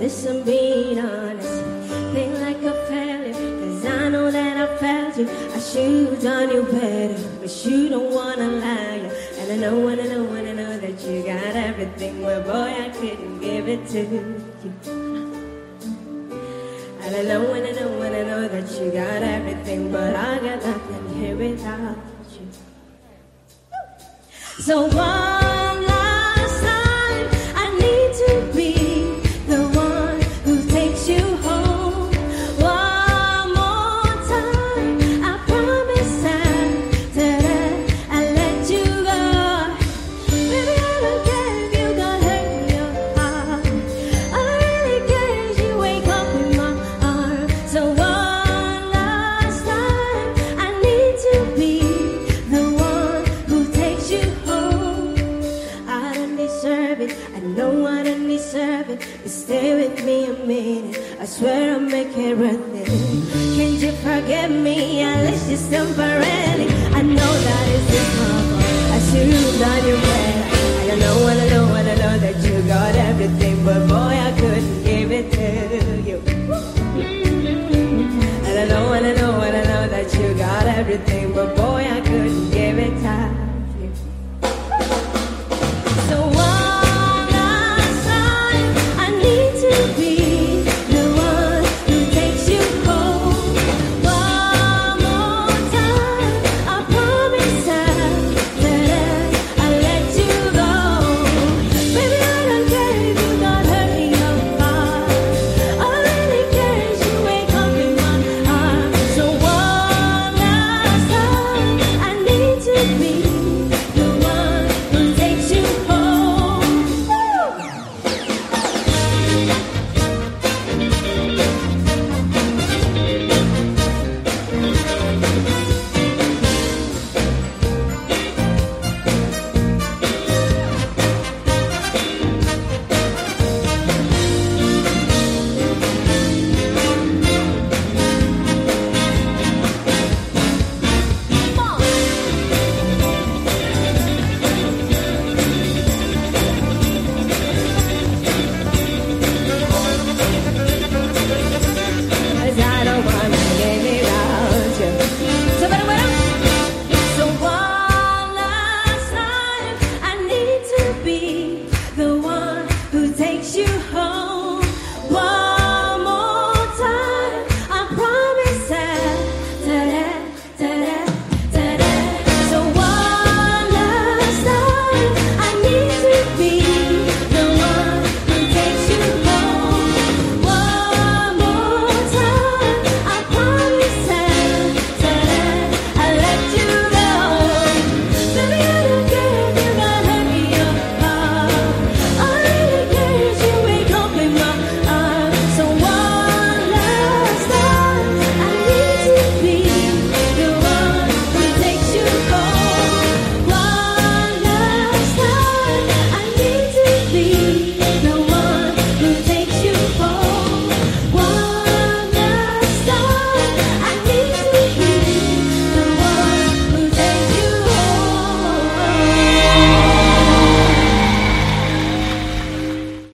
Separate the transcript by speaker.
Speaker 1: This I'm being honest. Think like a failure, cause I know that I failed you. I should've done you better, but you don't wanna lie. And I know, and I know, and I know that you got everything, but boy, I couldn't give it to you. And I know, and I know, and I know that you got everything, but I got nothing here without you. So why? Stay with me a minute. I swear I'll make it worth it. Can you forgive me? At least just temporarily. I know that it's trouble. I should have done